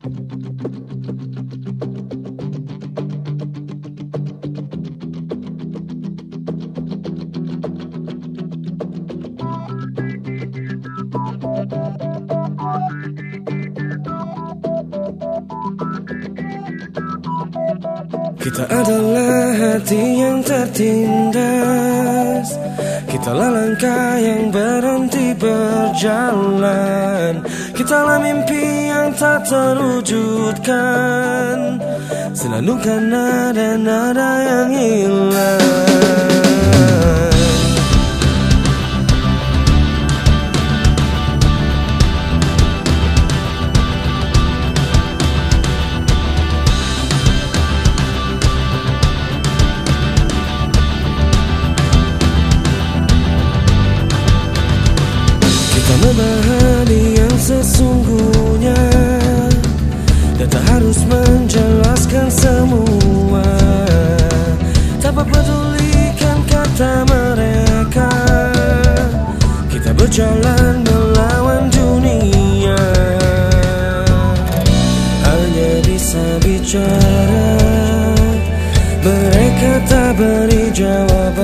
Kita adalah hati yang tertindas Kitalah langkah yang berhenti berjalan. Kitalah mimpi yang tak terwujudkan. Senandungkan nada-nada yang hilang memahami yang sesungguhnya Dan tak harus menjelaskan semua. Tanpa pedulikan kata mereka. Kita berjalan melawan dunia. Hanya bisa bicara. Mereka tak beri jawaban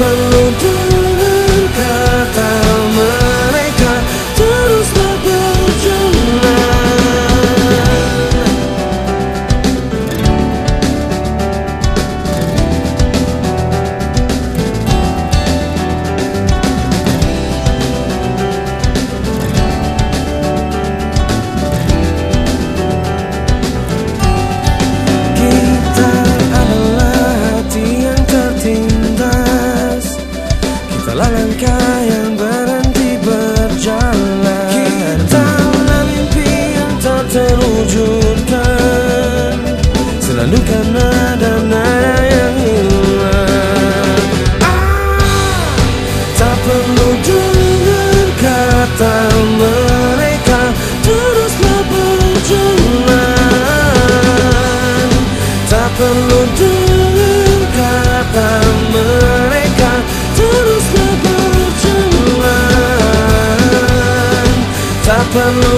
langkah Selalu karena nada yang hilang. Ah, Tak perlu dengar kata mereka Teruslah berjalan. Tak perlu dengar kata mereka Teruslah perlu